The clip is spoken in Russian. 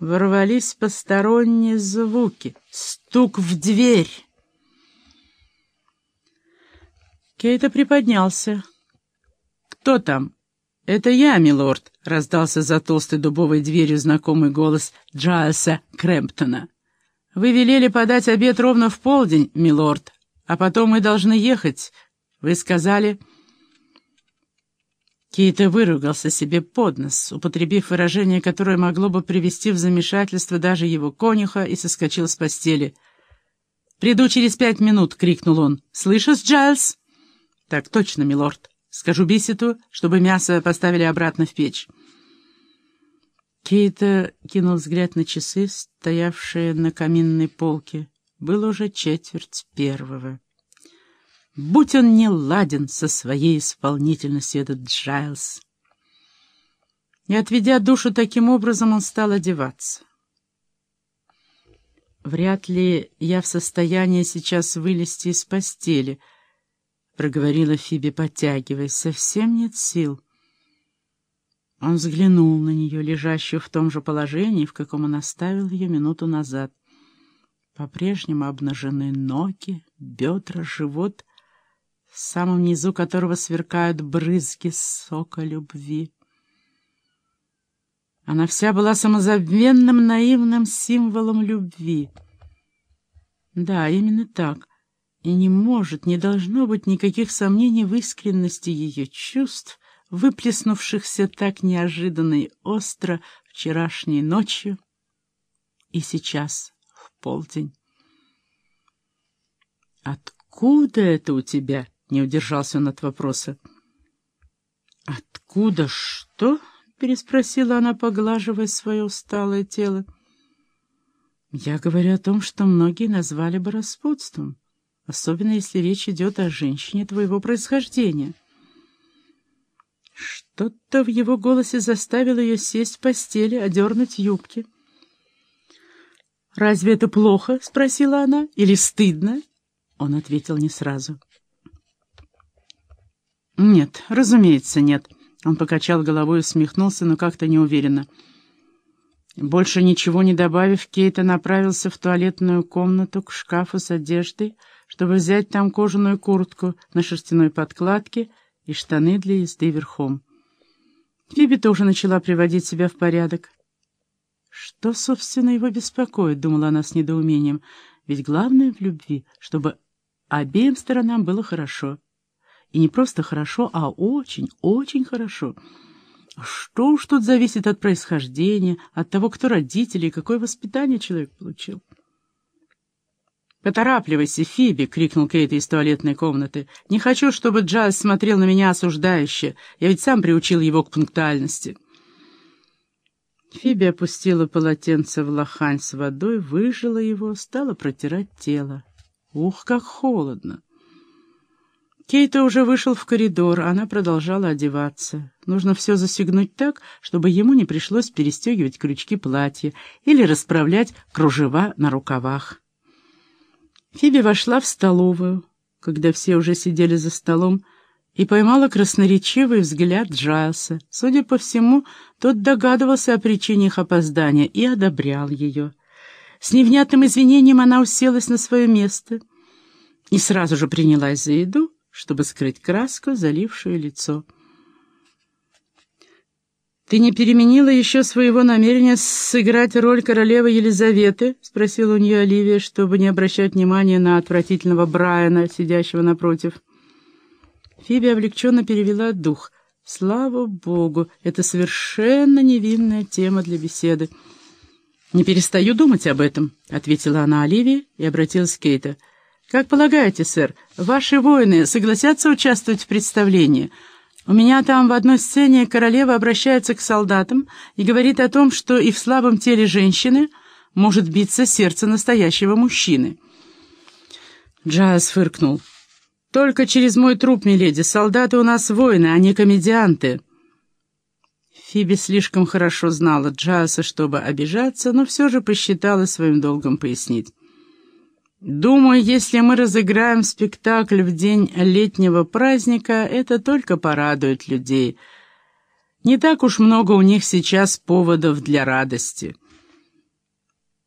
ворвались посторонние звуки. Стук в дверь. Кейта приподнялся. «Кто там?» «Это я, милорд», — раздался за толстой дубовой дверью знакомый голос Джайлса Крэмптона. «Вы велели подать обед ровно в полдень, милорд, а потом мы должны ехать. Вы сказали...» Кейта выругался себе под нос, употребив выражение, которое могло бы привести в замешательство даже его конюха, и соскочил с постели. «Приду через пять минут!» — крикнул он. «Слышишь, Джайлз?» «Так точно, милорд». Скажу Бисету, чтобы мясо поставили обратно в печь. Кейта кинул взгляд на часы, стоявшие на каминной полке. Было уже четверть первого. Будь он не ладен со своей исполнительностью, этот Джайлз. И, отведя душу таким образом, он стал одеваться. Вряд ли я в состоянии сейчас вылезти из постели —— проговорила Фиби, подтягиваясь. «Совсем нет сил». Он взглянул на нее, лежащую в том же положении, в каком он оставил ее минуту назад. По-прежнему обнажены ноги, бедра, живот, в самом низу которого сверкают брызги сока любви. Она вся была самозабвенным, наивным символом любви. Да, именно так — и не может, не должно быть никаких сомнений в искренности ее чувств, выплеснувшихся так неожиданно и остро вчерашней ночью и сейчас, в полдень. «Откуда это у тебя?» — не удержался он от вопроса. «Откуда что?» — переспросила она, поглаживая свое усталое тело. «Я говорю о том, что многие назвали бы распутством» особенно если речь идет о женщине твоего происхождения. Что-то в его голосе заставило ее сесть в постели, одернуть юбки. «Разве это плохо?» — спросила она. «Или стыдно?» Он ответил не сразу. «Нет, разумеется, нет». Он покачал головой и усмехнулся, но как-то неуверенно. Больше ничего не добавив, Кейта направился в туалетную комнату к шкафу с одеждой, чтобы взять там кожаную куртку на шерстяной подкладке и штаны для езды верхом. Фиби тоже начала приводить себя в порядок. Что, собственно, его беспокоит, думала она с недоумением. Ведь главное в любви, чтобы обеим сторонам было хорошо. И не просто хорошо, а очень, очень хорошо. Что уж тут зависит от происхождения, от того, кто родители и какое воспитание человек получил. «Поторапливайся, Фиби!» — крикнул Кейт из туалетной комнаты. «Не хочу, чтобы Джаз смотрел на меня осуждающе. Я ведь сам приучил его к пунктуальности». Фиби опустила полотенце в лохань с водой, выжила его, стала протирать тело. Ух, как холодно! Кейта уже вышел в коридор, она продолжала одеваться. Нужно все застегнуть так, чтобы ему не пришлось перестегивать крючки платья или расправлять кружева на рукавах. Фиби вошла в столовую, когда все уже сидели за столом, и поймала красноречивый взгляд Джайлса. Судя по всему, тот догадывался о причине их опоздания и одобрял ее. С невнятным извинением она уселась на свое место и сразу же принялась за еду, чтобы скрыть краску, залившую лицо. «Ты не переменила еще своего намерения сыграть роль королевы Елизаветы?» — спросила у нее Оливия, чтобы не обращать внимания на отвратительного Брайана, сидящего напротив. Фиби облегченно перевела дух. «Слава богу, это совершенно невинная тема для беседы». «Не перестаю думать об этом», — ответила она Оливии и обратилась к Кейта. «Как полагаете, сэр, ваши воины согласятся участвовать в представлении?» У меня там в одной сцене королева обращается к солдатам и говорит о том, что и в слабом теле женщины может биться сердце настоящего мужчины. Джаз фыркнул. «Только через мой труп, миледи, солдаты у нас воины, а не комедианты». Фиби слишком хорошо знала Джаса, чтобы обижаться, но все же посчитала своим долгом пояснить. Думаю, если мы разыграем спектакль в день летнего праздника, это только порадует людей. Не так уж много у них сейчас поводов для радости».